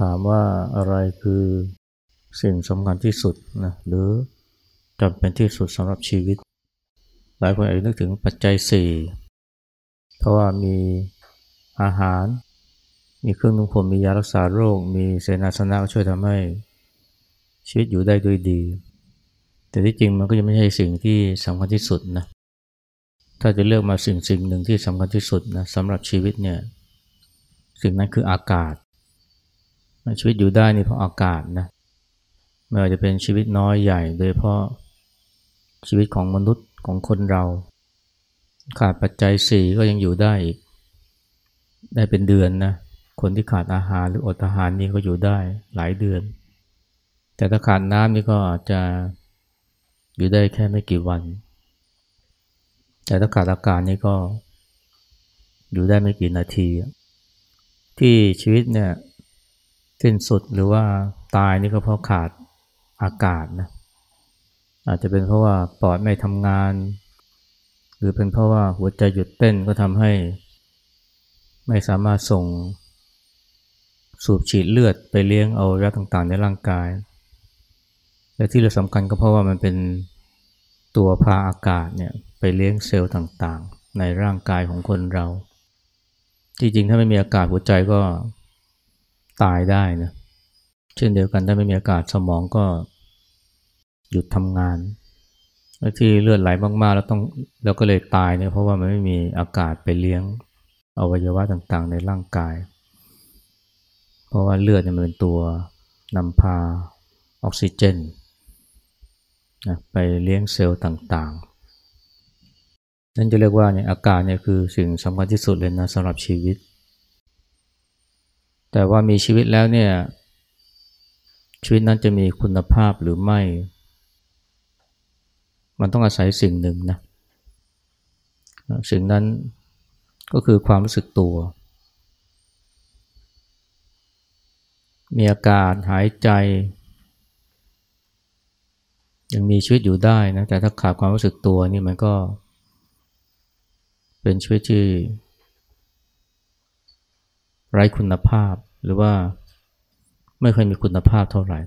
ถามว่าอะไรคือสิ่งสำคัญที่สุดนะหรือจำเป็นที่สุดสำหรับชีวิต หลายคนอาจจะนึกถึงปัจจัยสี่เพราะว่ามีอาหาร มีเครื่องนุ่งห่มมียารักษาโรค มีเสนาสนะช่วยทำให้ชีวิตอยู่ได้ด้วยดี แต่ที่จริงมันก็ยังไม่ใช่สิ่งที่สำคัญที่สุดนะถ้าจะเลือกมาสิ่งสิ่งหนึ่งที่สำคัญที่สุดนะสำหรับชีวิตเนี่ยสิ่งนั้นคืออากาศ ชีวิตอยู่ได้นี่เพราะอากาศนะไม่ว่าจะเป็นชีวิตน้อยใหญ่ โดยเพราะชีวิตของมนุษย์ของคนเรา ขาดปัจจัยสี่ก็ยังอยู่ได้อีก ได้เป็นเดือนนะคนที่ขาดอาหารหรืออดอาหารนี่ก็อยู่ได้หลายเดือน แต่ถ้าขาดน้ำนี่ก็อาจจะอยู่ได้แค่ไม่กี่วัน แต่ถ้าขาดอากาศนี่ก็อยู่ได้ไม่กี่นาที ที่ชีวิตเนี่ย สิ้นสุดหรือว่าตายนี่ก็เพราะขาดอากาศนะอาจจะเป็นเพราะว่าปอดไม่ทำงาน หรือเป็นเพราะว่าหัวใจหยุดเต้นก็ทำให้ ไม่สามารถส่ง สูบฉีดเลือดไปเลี้ยงเอาระต่างๆ ในร่างกาย และที่เราสำคัญก็เพราะว่ามันเป็นตัวพาอากาศเนี่ยไปเลี้ยงเซลล์ต่างๆ ในร่างกายของคนเรา ที่จริงถ้าไม่มีอากาศหัวใจก็ ตายได้นะเช่นเดียวกันถ้าไม่มีอากาศสมองก็หยุดทำงานแล้วที่เลือดไหลมากๆ แล้วต้องแล้วก็เลยตายเนี่ยเพราะว่ามันไม่มีอากาศไปเลี้ยงอวัยวะต่างๆ ในร่างกาย เพราะว่าเลือดเนี่ยมันเป็นตัวนำพาออกซิเจนนะไปเลี้ยงเซลล์ต่างๆ นั่นจะเรียกว่าเนี่ยอากาศเนี่ยคือสิ่งสำคัญที่สุดเลยนะสำหรับชีวิต แต่ว่ามีชีวิตแล้วเนี่ย ชีวิตนั้นจะมีคุณภาพหรือไม่ มันต้องอาศัยสิ่งหนึ่งนะสิ่งนั้นก็คือความรู้สึกตัว มีอากาศหายใจ ยังมีชีวิตอยู่ได้นะ แต่ถ้าขาดความรู้สึกตัวนี่มันก็ เป็นชีวิตที่ ไร้คุณภาพหรือว่าไม่เคยมีคุณภาพเท่าไหร่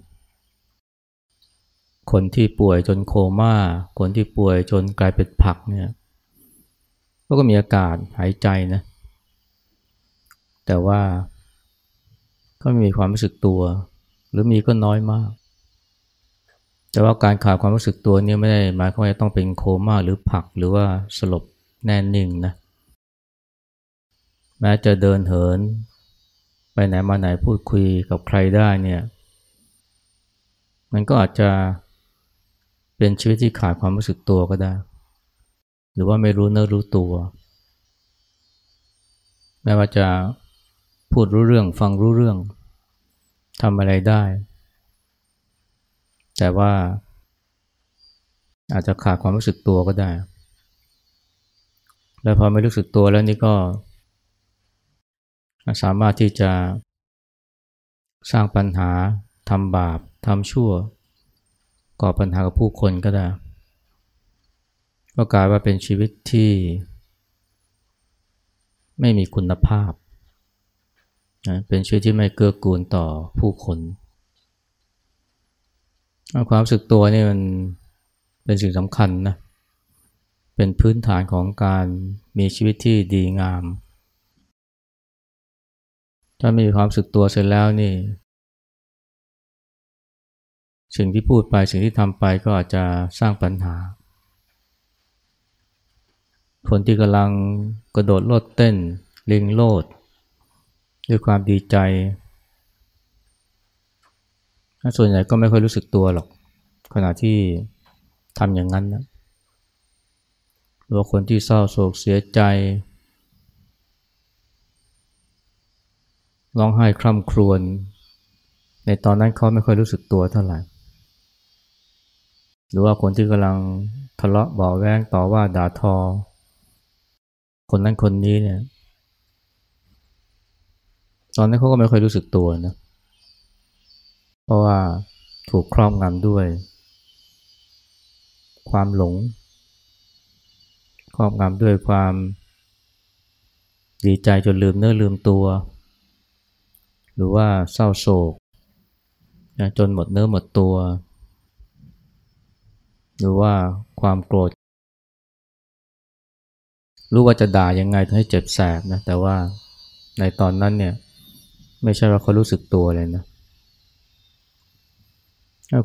คนที่ป่วยจนโคมา่า คนที่ป่วยจนกลายเป็นผักเนี่ยก็มีอากาศหายใจนะ แต่ว่าก็ไม่มีความรู้สึกตัว หรือมีก็น้อยมาก แต่ว่าการขาดความรู้สึกตัวนี่ไม่ได้หมายความว่าต้องเป็นโคม่าหรือผักหรือว่าสลบแน่นิ่งนะแม้จะเดินเหิน ไปไหนมาไหนพูดคุยกับใครได้เนี่ย มันก็อาจจะเป็นชีวิตที่ขาดความรู้สึกตัวก็ได้ หรือว่าไม่รู้เนื้อรู้ตัว แม้ว่าจะพูดรู้เรื่องฟังรู้เรื่องทำอะไรได้ แต่ว่า อาจจะขาดความรู้สึกตัวก็ได้ แล้วพอไม่รู้สึกตัวแล้วนี่ก็ สามารถที่จะสร้างปัญหาทำบาปทำชั่ว ก่อปัญหากับผู้คนก็ได้ ก็กลายว่าเป็นชีวิตที่ ไม่มีคุณภาพนะเป็นชีวิตที่ไม่เกื้อกูลต่อผู้คนความรู้สึกตัวนี่มันเป็นสิ่งสำคัญนะ เป็นพื้นฐานของการมีชีวิตที่ดีงาม ถ้าไม่มีความสึกตัวเสร็จแล้วนี่ สิ่งที่พูดไปสิ่งที่ทำไปก็อาจจะสร้างปัญหา คนที่กำลังกระโดดโลดเต้นลิงโลด ด้วยความดีใจ ส่วนใหญ่ก็ไม่ค่อยรู้สึกตัวหรอก ขณะที่ทำอย่างนั้นนะหรือคนที่เศร้าโศกเสียใจ ร้องไห้คร่ำครวญในตอนนั้นเขาไม่ค่อยรู้สึกตัวเท่าไหร่ หรือว่าคนที่กำลังทะเลาะบ่อแว้งต่อว่าด่าทอ คนนั้นคนนี้เนี่ย ตอนนั้นเขาก็ไม่ค่อยรู้สึกตัวนะ เพราะว่าถูกครอบงำด้วย ความหลง ครอบงำด้วยความดีใจจนลืมเนื้อลืมตัว หรือว่าเศร้าโศกนะจนหมดเนื้อหมดตัว หรือว่าความโกรธ รู้ว่าจะด่ายังไงให้เจ็บแสบนะแต่ว่าในตอนนั้นเนี่ยไม่ใช่ว่าเขารู้สึกตัวเลยนะ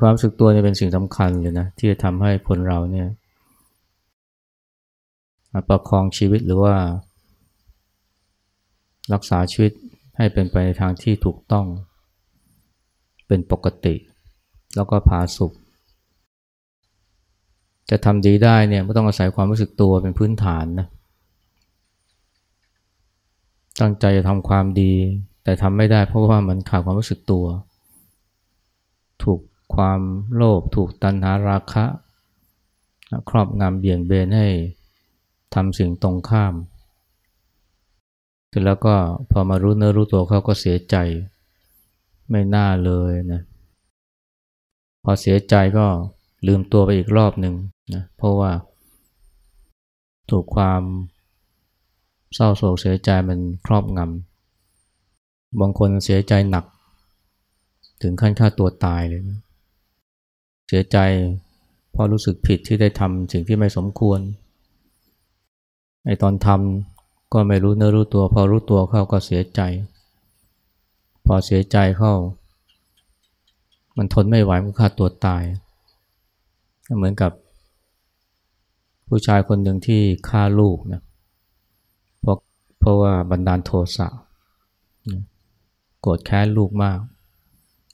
ความรู้สึกตัวเนี่ยเป็นสิ่งสำคัญเลยนะที่จะทำให้คนเราเนี่ยประคองชีวิตหรือว่า รักษาชีวิต ให้เป็นไปในทางที่ถูกต้อง เป็นปกติ แล้วก็ผาสุกจะทำดีได้เนี่ยไม่ต้องอาศัยความรู้สึกตัวเป็นพื้นฐานนะตั้งใจจะทำความดี แต่ทำไม่ได้เพราะว่ามันขาดความรู้สึกตัว ถูกความโลภถูกตัณหาราคะ ครอบงำเบี่ยงเบนให้ทำสิ่งตรงข้าม เสร็จแล้วก็พอมารู้เนื้อรู้ตัวเขาก็เสียใจ ไม่น่าเลยนะ พอเสียใจก็ลืมตัวไปอีกรอบหนึ่งนะ เพราะว่า ถูกความเศร้าโศกเสียใจมันครอบงำ บางคนเสียใจหนัก ถึงขั้นฆ่าตัวตายเลยนะเสียใจเพราะรู้สึกผิดที่ได้ทำสิ่งที่ไม่สมควร ไอตอนทำ ก็ไม่รู้เนื้อรู้ตัว พอรู้ตัวเข้าก็เสียใจ พอเสียใจเข้า มันทนไม่ไหวมันฆ่าตัวตาย เหมือนกับ ผู้ชายคนหนึ่งที่ฆ่าลูกนะเพราะเพราะว่าบันดาลโทสะโกรธแค้นลูกมาก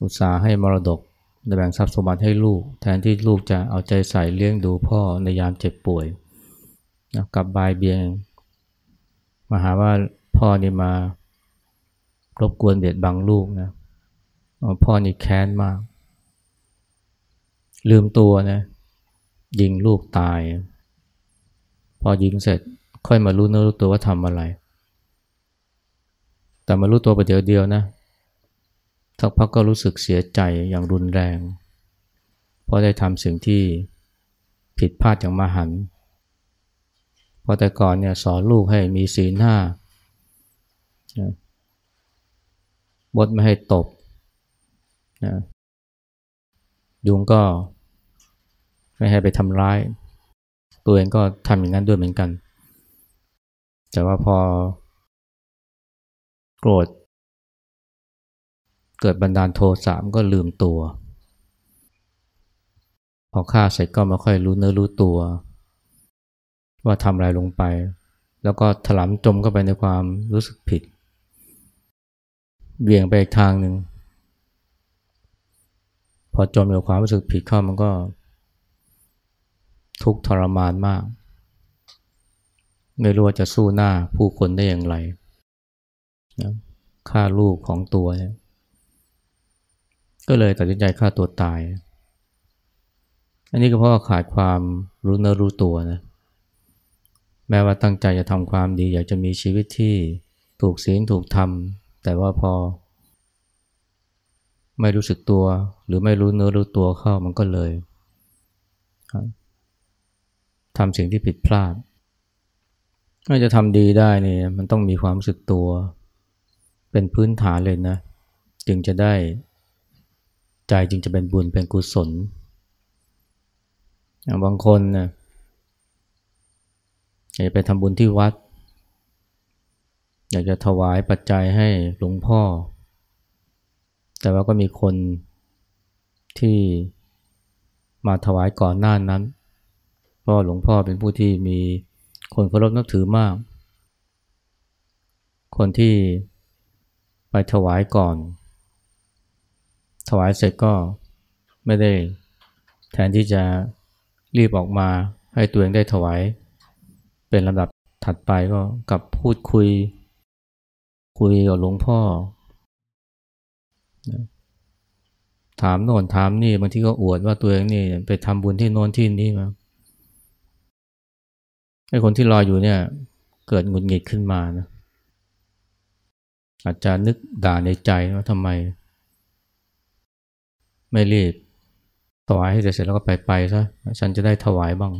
อุตส่าห์ให้มรดกแบ่งทรัพย์สมบัติให้ลูก แทนที่ลูกจะเอาใจใส่เลี้ยงดูพ่อในยามเจ็บป่วยนะกับบายเบียง มาหาว่าพ่อนี่มารบกวนเบียดบังลูกนะพ่อนี่แค้นมาก ลืมตัวนะยิงลูกตาย พอยิงเสร็จค่อยมารู้เนื้อรู้ตัวว่าทำอะไร แต่มารู้ตัวไปเดี๋ยวเดียวนะสักพักก็รู้สึกเสียใจอย่างรุนแรง เพราะได้ทำสิ่งที่ผิดพลาดอย่างมหันต์เราะแต่ก่อนเนี่ยสอนลูกให้มีศีลห้าบดไม่ให้ตบนะยุงก็ไม่ให้ไปทำร้าย ตัวเองก็ทำอย่างนั้นด้วยเหมือนกัน แต่ว่าพอ โกรธ เกิดบันดาลโทสะมันก็ลืมตัว พอฆ่าเสร็จก็ไม่ค่อยรู้เนื้อรู้ตัว ว่าทำอะไรลงไป แล้วก็ถลำจมเข้าไปในความรู้สึกผิด เบี่ยงไปอีกทางหนึ่ง พอจมอยู่ความรู้สึกผิดเข้ามันก็ ทุกทรมานมาก ไม่รู้ว่าจะสู้หน้าผู้คนได้อย่างไรฆ่าลูกของตัวเนี่ยก็เลยตัดสินใจฆ่าตัวตาย อันนี้ก็เพราะาขาดความรู้เนื้อรู้ตัวนะ แม้ว่าตั้งใจจะทำความดี อยากจะมีชีวิตที่ถูกศีลถูกธรรม แต่ว่าพอ ไม่รู้สึกตัว หรือไม่รู้เนื้อรู้ตัวเข้ามันก็เลยทำสิ่งที่ผิดพลาดถ้าจะทำดีได้นี่มันต้องมีความรู้สึกตัว เป็นพื้นฐานเลยนะ จึงจะได้ ใจจึงจะเป็นบุญเป็นกุศลบางคนนะ อยากไปทำบุญที่วัด อยากจะถวายปัจจัยให้หลวงพ่อ แต่ว่าก็มีคนที่มาถวายก่อนหน้านั้น เพราะหลวงพ่อเป็นผู้ที่มีคนเคารพนับถือมาก คนที่ไปถวายก่อน ถวายเสร็จก็ไม่ได้แทนที่จะรีบออกมาให้ตัวเองได้ถวาย เป็นลำดับถัดไปก็กับพูดคุย คุยกับหลวงพ่อ ถามโน่นถามนี่บางทีก็อวดว่าตัวเองนี่ไปทำบุญที่โน่นที่นี่มาไอ้คนที่รออยู่เนี่ย เกิดหงุดหงิดขึ้นมานะอาจจะนึกด่าในใจว่าทำไม ไม่รีบถวายให้เสร็จแล้วก็ไปไปซะฉันจะได้ถวายบ้าง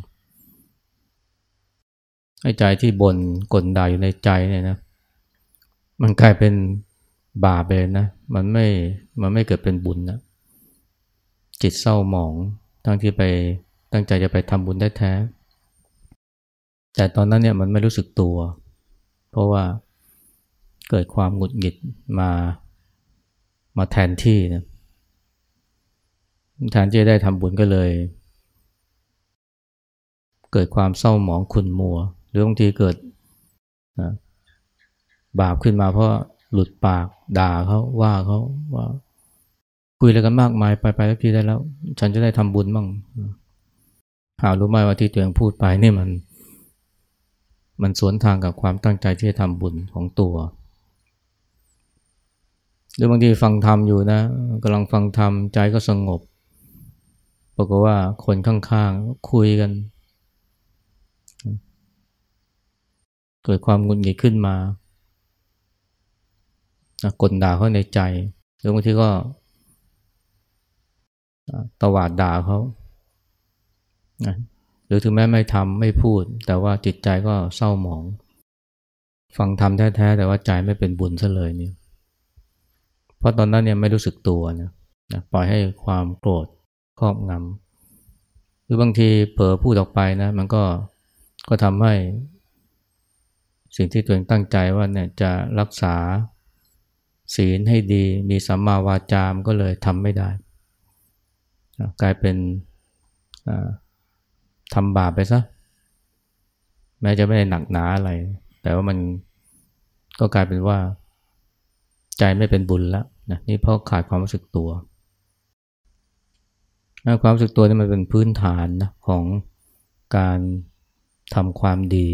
ไอ้ใจที่บนกลด่าอยู่ในใจเนี่ยนะ มันกลายเป็นบาปเลยนะ มันไม่ มันไม่เกิดเป็นบุญนะจิตเศร้าหมอง ทั้งที่ไปตั้งใจจะไปทำบุญได้แท้ แต่ตอนนั้นเนี่ยมันไม่รู้สึกตัว เพราะว่าเกิดความหงุดหงิดมา มาแทนที่นะแทนที่จะได้ทำบุญก็เลย เกิดความเศร้าหมองขุ่นมัว หรือบางทีเกิดนะบาปขึ้นมาเพราะหลุดปากด่าเขาว่าเขาว่า คุยอะไรกันมากมายไปไปแล้วพี่ได้แล้ว ฉันจะได้ทำบุญบ้างหารู้ไหมว่าที่ตัวเองพูดไปนี่มัน มันสวนทางกับความตั้งใจที่จะทำบุญของตัวหรือบางทีฟังธรรมอยู่นะกำลังฟังธรรมใจก็สงบปรากฏว่าคนข้างๆคุยกัน เกิดความงุนงิดขึ้นมา กดด่าเขาในใจ หรือบางทีก็ตวาดด่าเขา หรือถึงแม้ไม่ทำไม่พูด แต่ว่าจิตใจก็เศร้าหมอง ฟังทำแท้ๆ แต่ว่าใจไม่เป็นบุญซะเลยเนี่ยเพราะตอนนั้นเนี่ยไม่รู้สึกตัวนะปล่อยให้ความโกรธครอบงำหรือบางทีเผลอพูดออกไปนะ มันก็ก็ทำให้ สิ่งที่ตัวเองตั้งใจว่าเนี่ยจะรักษาศีลให้ดีมีสัมมาวาจามก็เลยทำไม่ได้ กลายเป็นทำบาปไปซะแม้จะไม่ได้หนักหนาอะไร แต่ว่ามันก็กลายเป็นว่า ใจไม่เป็นบุญแล้วนะนี่เพราะขาดความรู้สึกตัวความรู้สึกตัวนี่มันเป็นพื้นฐานนะของการทำความดี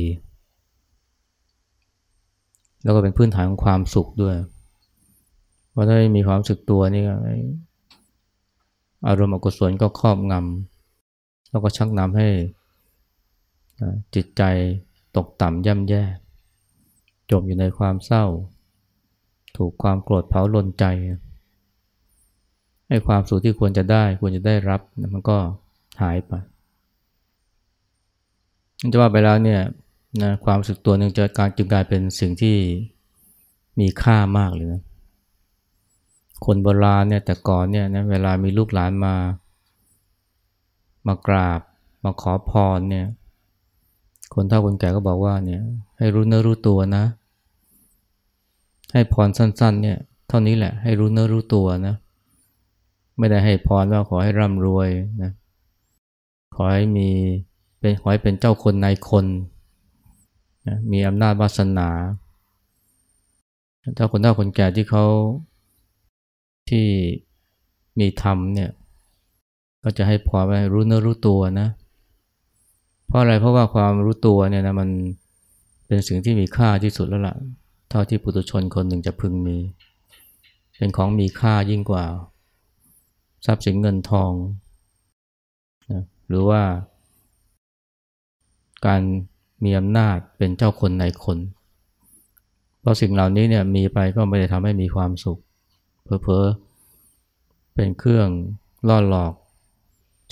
แล้วก็เป็นพื้นฐานของความสุขด้วยพราะถ้าไม่มีความสึกตัวนี่อารมณ์อกุศลก็ครอบงำแล้วก็ชักนำให้จิตใจตกต่ำย่ำแย่ จมอยู่ในความเศร้า ถูกความโกรธเผาลนใจให้ความสุขที่ควรจะได้ควรจะได้รับมันก็หายไปจะว่าไปแล้วเนี่ย นะความรู้สึกตัวหนึ่งจะการจึงกลายเป็นสิ่งที่มีค่ามากเลยนะคนโบราณเนี่ยแต่ก่อนเนี่ยนะเวลามีลูกหลานมามากราบ มาขอพรเนี่ยคนเฒ่าคนแก่ก็บอกว่าเนี่ยให้รู้เนื้อรู้ตัวนะ ให้พรสั้น ๆ เนี่ยเท่านี้แหละให้รู้เนื้อรู้ตัวนะไม่ได้ให้พรว่าขอให้ร่ำรวยนะขอให้มีเป็นขอให้เป็นเจ้าคนนายคน นะมีอำนาจวาสนา ถ้าคนเฒ่าคนแก่ที่เขาที่มีธรรมเนี่ย ก็จะให้พอไปรู้เนื้อรู้ตัวนะ เพราะอะไรเพราะว่าความรู้ตัวเนี่ยนะมันเป็นสิ่งที่มีค่าที่สุดแล้วละ่ะ เท่าที่ปุถุชนคนหนึ่งจะพึงมี เป็นของมีค่ายิ่งกว่า ทรัพย์สินเงินทองนะหรือว่า การ มีอำนาจเป็นเจ้าคนในคน เพราะสิ่งเหล่านี้เนี่ยมีไปก็ไม่ได้ทำให้มีความสุข เพอๆเป็นเครื่องล่อหลอก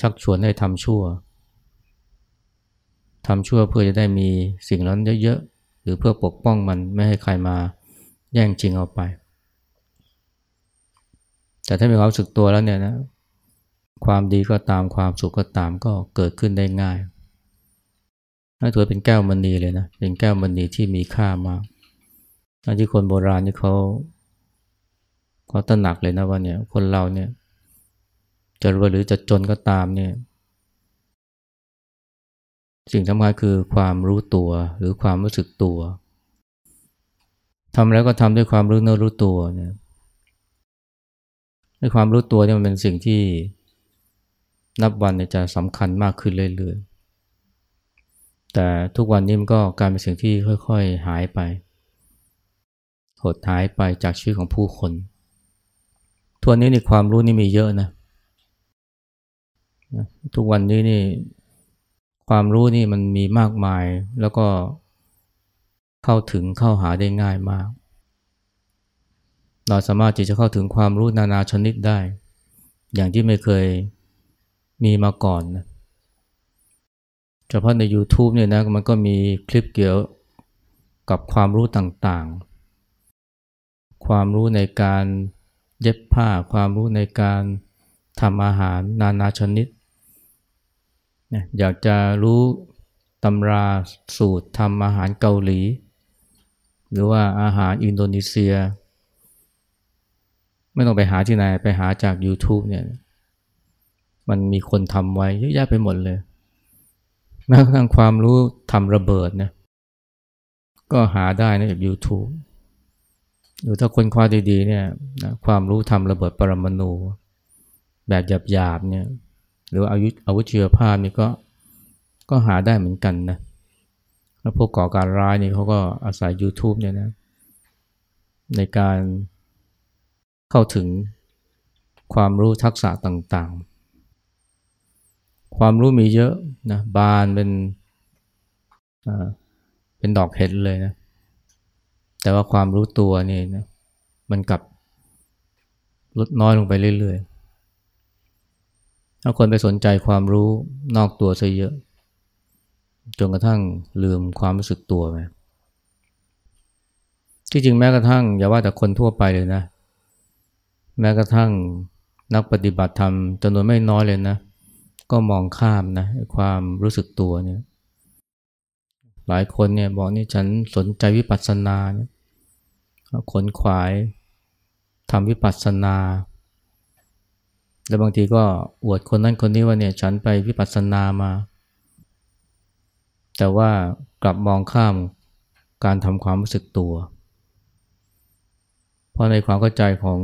ชักชวนให้ทำชั่วทำชั่วเพื่อจะได้มีสิ่งนั้นเยอะๆ หรือเพื่อปกป้องมันไม่ให้ใครมาแย่งจริงเอาไป แต่ถ้ามีความสึกตัวแล้วเนี่ยนะ ความดีก็ตามความสุขก็ตามก็เกิดขึ้นได้ง่าย ถือเป็นแก้วมณีเลยนะ เป็นแก้วมณีที่มีค่ามากที่คนโบราณนี่เขาเขาตระหนักเลยนะว่าเนี่ย คนเราเนี่ย จะรวยหรือจะจนก็ตามเนี่ย สิ่งสำคัญคือความรู้ตัวหรือความรู้สึกตัวทำแล้วก็ทำด้วยความรู้เนื้อรู้ตัวเนี่ยด้วยความรู้ตัวเนี่ยมันเป็นสิ่งที่นับวันเนี่ยจะสำคัญมากขึ้นเรื่อยๆ แต่ทุกวันนี้มันก็กลายเป็นสิ่งที่ค่อยๆหายไป หดหายไปจากชีวิตของผู้คนทุกวันนี้นี่ความรู้นี่มีเยอะนะ ทุกวันนี้นี่ความรู้นี่มันมีมากมายแล้วก็เข้าถึงเข้าหาได้ง่ายมาก เราสามารถที่จะเข้าถึงความรู้นานาชนิดได้ อย่างที่ไม่เคยมีมาก่อนนะ เฉพาะใน YouTube เนี่ยนะมันก็มีคลิปเกี่ยวกับความรู้ต่างๆ ความรู้ในการเย็บผ้า ความรู้ในการทำอาหารนานาชนิด อยากจะรู้ตำราสูตรทำอาหารเกาหลี หรือว่าอาหารอินโดนีเซีย ไม่ต้องไปหาที่ไหน ไปหาจาก YouTube เนี่ย มันมีคนทำไว้เยอะแยะไปหมดเลย แม้กระทั่งความรู้ทำระเบิดเนี่ยก็หาได้นะจาก YouTube หรือถ้าคนคว้าดีๆเนี่ยนะความรู้ทำระเบิดปรมาณูแบบหยาบๆเนี่ยหรืออาวุธอาวุธเชื้อผ้านี่ก็ก็หาได้เหมือนกันนะแล้วพวกก่อการร้ายนี่เขาก็อาศัย YouTube เนี่ยนะในการเข้าถึงความรู้ทักษะต่างๆ ความรู้มีเยอะนะบานเป็นเป็นดอกเห็ดเลยนะ แต่ว่าความรู้ตัวนี่นะมันกลับลดน้อยลงไปเรื่อยๆถ้าคนไปสนใจความรู้นอกตัวซะเยอะ จนกระทั่งลืมความรู้สึกตัวไปที่จริงแม้กระทั่งอย่าว่าแต่คนทั่วไปเลยนะ แม้กระทั่งนักปฏิบัติธรรมจำนวนไม่น้อยเลยนะ ก็มองข้ามนะความรู้สึกตัวเนี่ย หลายคนเนี่ยบอกนี่ฉันสนใจวิปัสสนาเนี่ยขนขวายทำวิปัสสนา แล้วบางทีก็อวดคนนั้นคนนี้ว่าเนี่ยฉันไปวิปัสสนามา แต่ว่ากลับมองข้ามการทำความรู้สึกตัว เพราะในความเข้าใจของ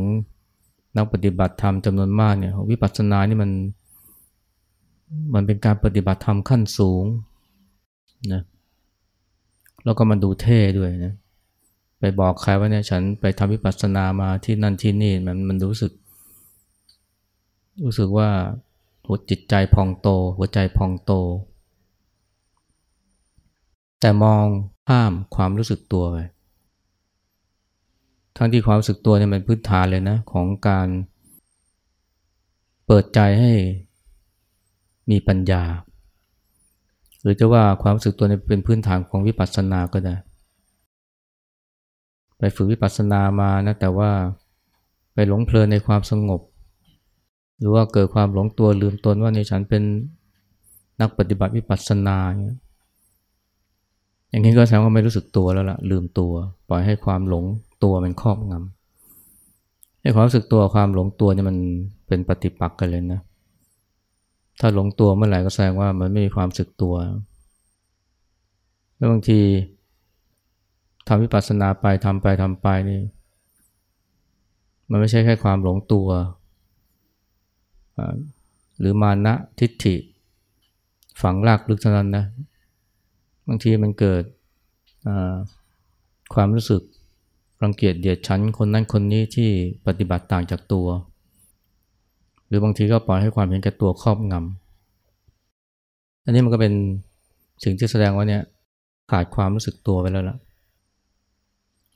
นักปฏิบัติธรรมจำนวนมากเนี่ยวิปัสสนานี่มัน มันเป็นการปฏิบัติธรรมขั้นสูงนะแล้วก็มันดูเท่ด้วยนะไปบอกใครว่าเนี่ยฉันไปทำวิปัสสนามาที่นั่นที่นี่มันมันรู้สึก รู้สึกว่าหัวจิตใจพองโต หัวใจพองโต แต่มองข้ามความรู้สึกตัวไปทั้งที่ความรู้สึกตัวเนี่ยมันพื้นฐานเลยนะ ของการเปิดใจให้ มีปัญญา หรือจะว่าความรู้สึกตัวนี่ยเป็นพื้นฐานของวิปัสสนาก็ได้ ไปฝึกวิปัสสนามานะแต่ว่าไปหลงเพลินในความสงบ หรือว่าเกิดความหลงตัวลืมตนว่าในฉันเป็นนักปฏิบัติวิปัสสนาอย่างนี้ก็แสดงว่าไม่รู้สึกตัวแล้วล่ะลืมตัว ปล่อยให้ความหลงตัวมันครอบงำให้ความรู้สึกตัวความหลงตัวเนี่ยมันเป็นปฏิปักษ์กันเลยนะ ถ้าหลงตัวเมื่อไหร่ก็แสดงว่ามันไม่มีความสึกตัว แล้วบางทีทำวิปัสสนาไปทำไปทำไปนี่ มันไม่ใช่แค่ความหลงตัว หรือมานะทิฏฐิ ฝังลากลึกเท่านั้นนะ บางทีมันเกิดความรู้สึกรังเกียจเดียดฉันคนนั้นคนนี้ที่ปฏิบัติต่างจากตัว หรือบางทีก็ปล่อยให้ความเห็นแก่ตัวครอบงำอันนี้มันก็เป็นสิ่งที่แสดงว่าเนี่ยขาดความรู้สึกตัวไปแล้วล่ะ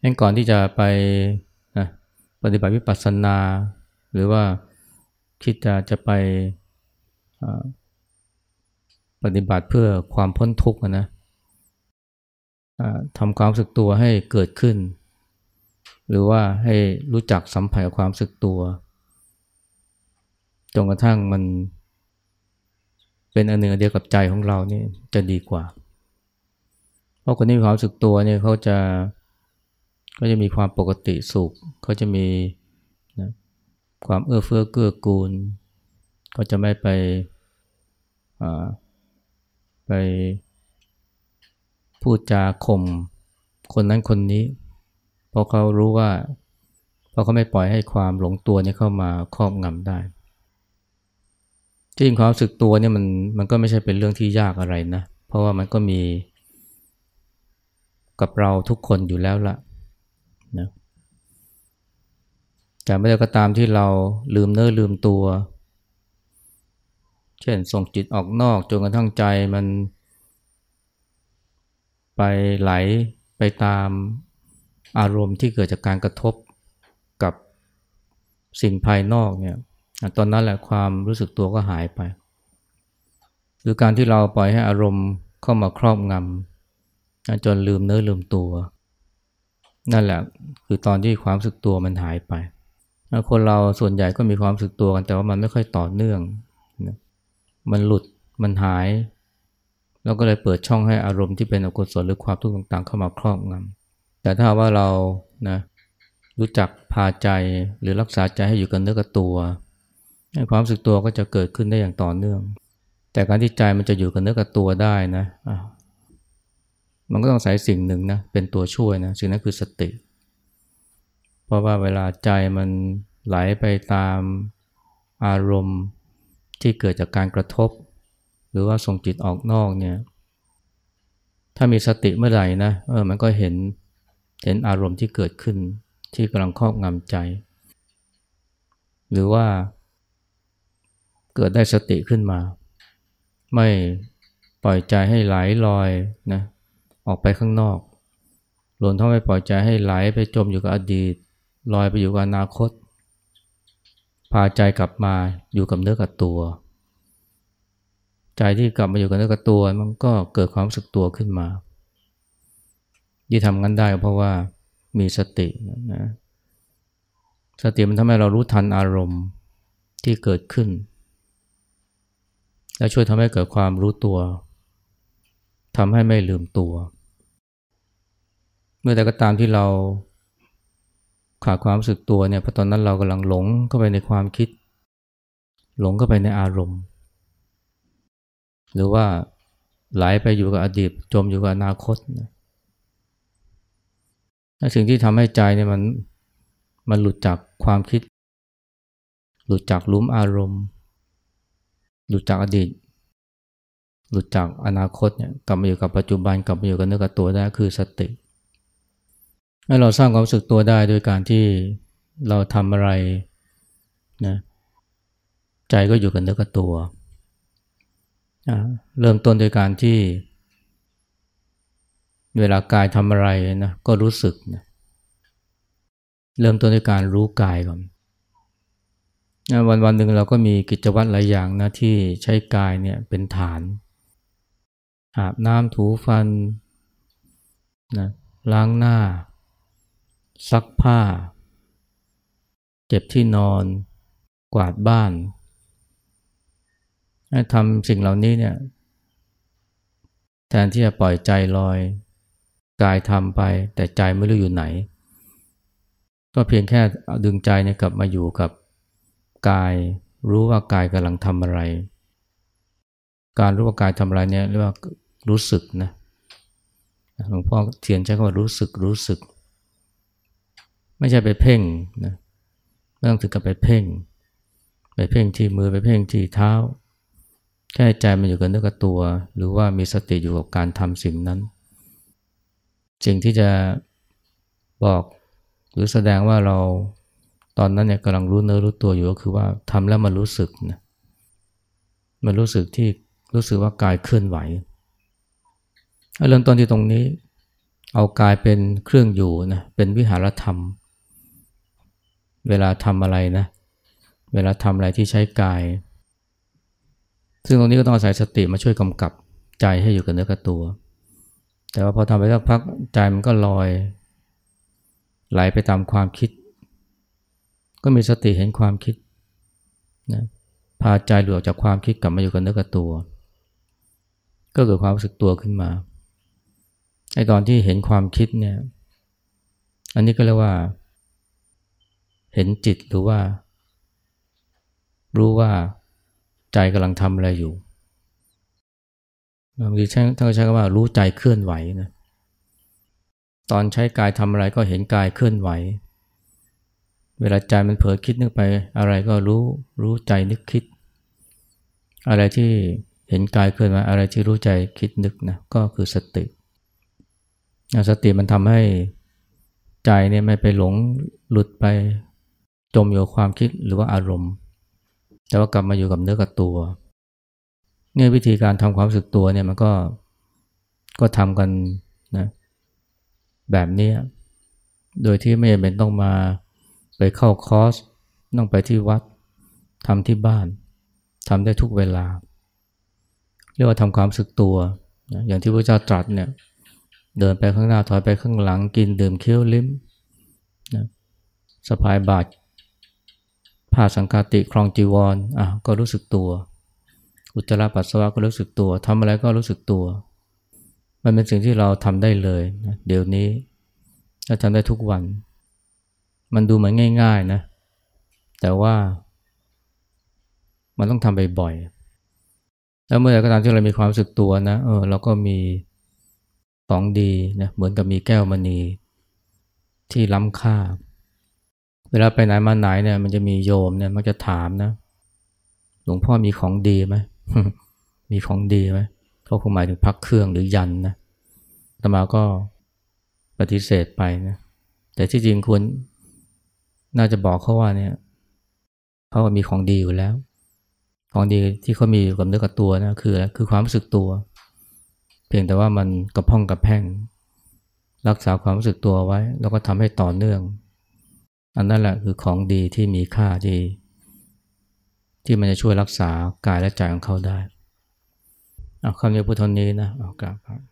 งั้นก่อนที่จะไปนะปฏิบัติวิปัสสนา หรือว่าคิดจะจะไปปฏิบัติเพื่อความพ้นทุกข์นะทำความรู้สึกตัวให้เกิดขึ้น หรือว่าให้รู้จักสัมผัสความรู้สึกตัว จนกระทั่งมัน เป็นอันหนึ่งเดียวกับใจของเรานี่จะดีกว่า เพราะคนที่มีความรู้สึกตัวเนี่ยเขาจะก็จะมีความปกติสุขเขาจะมีนะความเอื้อเฟื้อเกื้อกูลก็จะไม่ไปไปพูดจาข่มคนนั้นคนนี้ เพราะเขารู้ว่า เพราะเขาไม่ปล่อยให้ความหลงตัวนี้เข้ามาครอบงำได้ จริงความรู้สึกตัวเนี่ยมันมันก็ไม่ใช่เป็นเรื่องที่ยากอะไรนะ เพราะว่ามันก็มี กับเราทุกคนอยู่แล้วละนะแต่ไม่ได้ก็ตามที่เราลืมเนื้อลืมตัว เช่นส่งจิตออกนอกจนกระทั่งใจมัน ไปไหลไปตามอารมณ์ที่เกิดจากการกระทบกับสิ่งภายนอกเนี่ย ตอนนั้นแหละความรู้สึกตัวก็หายไปหรือการที่เราปล่อยให้อารมณ์เข้ามาครอบงำจนลืมเนื้อลืมตัว นั่นแหละคือตอนที่ความรู้สึกตัวมันหายไปคนเราส่วนใหญ่ก็มีความรู้สึกตัวกัน แต่ว่ามันไม่ค่อยต่อเนื่อง มันหลุดมันหาย แล้วก็เลยเปิดช่องให้อารมณ์ที่เป็นอกุศลหรือความทุกข์ต่างๆ เข้ามาครอบงำแต่ถ้าว่าเรานะรู้จักพาใจหรือรักษาใจให้อยู่กับเนื้อกับตัว ความรู้สึกตัวก็จะเกิดขึ้นได้อย่างต่อเนื่อง แต่การที่ใจมันจะอยู่กับเนื้อกับตัวได้นะมันก็ต้องใส่สิ่งหนึ่งนะเป็นตัวช่วยนะสิ่งนั้นคือสติ เพราะว่าเวลาใจมันไหลไปตามอารมณ์ที่เกิดจากการกระทบ หรือว่าส่งจิตออกนอกเนี่ยถ้ามีสติเมื่อไหร่นะเออมันก็เห็นเห็นอารมณ์ที่เกิดขึ้นที่กำลังครอบงำใจ หรือว่า เกิดได้สติขึ้นมา ไม่ปล่อยใจให้ไหลลอยนะออกไปข้างนอกรวมทั้งไม่ปล่อยใจให้ไหลไปจมอยู่กับอดีต ลอยไปอยู่กับอนาคต พาใจกลับมาอยู่กับเนื้อกับตัว ใจที่กลับมาอยู่กับเนื้อกับตัวมันก็เกิดความรู้สึกตัวขึ้นมาที่ทำงั้นได้เพราะว่ามีสตินะสติมันทำให้เรารู้ทันอารมณ์ที่เกิดขึ้น และช่วยทำให้เกิดความรู้ตัวทำให้ไม่ลืมตัว เมื่อแต่ก็ตามที่เราขาดความรู้สึกตัวเนี่ยพราะตอนนั้นเรากำลังหลงเข้าไปในความคิด หลงเข้าไปในอารมณ์ หรือว่าไหลไปอยู่กับอดีตจมอยู่กับอนาคตนะสิ่งที่ทำให้ใจเนี่ยมันมันหลุดจากความคิด หลุดจากลุ้มอารมณ์ หลุดจากอดีต หลุดจากอนาคตเนี่ยกลับมาอยู่กับปัจจุบันกลับมาอยู่กับเนื้อกับตัวได้คือสติให้เราสร้างความรู้สึกตัวได้โดยการที่เราทำอะไรนะใจก็อยู่กับเนื้อกับตัว เริ่มต้นโดยการที่ เวลากายทำอะไรนะก็รู้สึกนะเริ่มต้นด้วยการรู้กายก่อน วันวันหนึ่งเราก็มีกิจวัตรหลายอย่างนะที่ใช้กายเนี่ยเป็นฐาน อาบน้ำถูฟันนะล้างหน้า ซักผ้า เจ็บที่นอน กวาดบ้านทำสิ่งเหล่านี้เนี่ยแทนที่จะปล่อยใจลอย กายทำไป แต่ใจไม่รู้อยู่ไหน ก็เพียงแค่ดึงใจเนี่ยกลับมาอยู่กับ กาย รู้ว่ากายกำลังทำอะไร การรู้ว่ากายทำอะไรเนี่ยเรียกว่ารู้สึกนะหลวงพ่อเทียนใช้คำว่ารู้สึกรู้สึก ไม่ใช่ไปเพ่งนะไม่ต้องถึงกับไปเพ่ง ไปเพ่งที่มือไปเพ่งที่เท้าแค่ใจมันอยู่กับเนื้อกับตัว หรือว่ามีสติอยู่กับการทำสิ่งนั้น สิ่งที่จะบอกหรือแสดงว่าเรา ตอนนั้นเนี่ยกำลังรู้เนื้อรู้ตัวอยู่ก็คือว่าทำแล้วมันรู้สึกนะมันรู้สึกที่รู้สึกว่ากายเคลื่อนไหวเริ่มต้นที่ตรงนี้ เอากายเป็นเครื่องอยู่นะเป็นวิหารธรรม เวลาทำอะไรนะ เวลาทำอะไรที่ใช้กาย ซึ่งตรงนี้ก็ต้องอาศัยสติมาช่วยกำกับใจให้อยู่กับเนื้อกับตัว แต่ว่าพอทำไปสักพักใจมันก็ลอย ไหลไปตามความคิด ก็มีสติเห็นความคิดนะพาใจหลุดออกจากความคิดกลับมาอยู่กับเนื้อกับตัว ก็เกิดความรู้สึกตัวขึ้นมาไอ้ตอนที่เห็นความคิดเนี่ย อันนี้ก็เรียกว่า เห็นจิตหรือว่า รู้ว่าใจกำลังทำอะไรอยู่บางทีท่านก็ใช้คำว่ารู้ใจเคลื่อนไหวนะตอนใช้กายทำอะไรก็เห็นกายเคลื่อนไหว เวลาใจมันเผลอคิดนึกไป อะไรก็รู้รู้ใจนึกคิด อะไรที่เห็นกายเคลื่อนไหวอะไรที่รู้ใจคิดนึกนะก็คือสติสติมันทำให้ใจเนี่ยไม่ไปหลงหลุดไปจมอยู่ความคิดหรือว่าอารมณ์ แต่ว่ากลับมาอยู่กับเนื้อกับตัวเนี่ยวิธีการทำความรู้สึกตัวเนี่ยมันก็ก็ทำกันนะแบบนี้โดยที่ไม่จำเป็นต้องมา ไปเข้าคอร์สต้องไปที่วัดทำที่บ้านทำได้ทุกเวลา เรียกว่าทำความสึกตัว อย่างที่พระเจ้าตรัสเนี่ยเดินไปข้างหน้าถอยไปข้างหลังกินดื่มเคี้ยวลิ้มนะสะพายบาตรผ้าสังคาติครองจีวรอะก็รู้สึกตัว อุจจาระปัสสาวะก็รู้สึกตัวทำอะไรก็รู้สึกตัว มันเป็นสิ่งที่เราทำได้เลยนะเดี๋ยวนี้เราทำได้ทุกวัน มันดูเหมือนง่าย ๆนะ แต่ว่ามันต้องทำบ่อยๆแล้วเมื่อไหร่ก็ตามที่เรามีความรู้สึกตัวนะเออเราก็มีของดีนะเหมือนกับมีแก้วมณีที่ล้ำค่า เวลาไปไหนมาไหนเนี่ย มันจะมีโยมเนี่ยมักจะถามนะ หลวงพ่อมีของดีไหมมีของดีไหมเขาคงหมายถึงพักเครื่องหรือยันนะตมาก็ปฏิเสธไปนะ แต่ที่จริงควร น่าจะบอกเขาว่าเนี่ยเขามีของดีอยู่แล้ว ของดีที่เขามีกับเนื้อกับตัวนะคือคือความรู้สึกตัว เพียงแต่ว่ามันกระพ้องกระแพ่งรักษาความรู้สึกตัวไว้ แล้วก็ทำให้ต่อเนื่อง อันนั้นแหละคือของดีที่มีค่าที่ที่มันจะช่วยรักษากายและใจของเขาได้เอาคำนี้พุทธนี้นะเอากราบครับ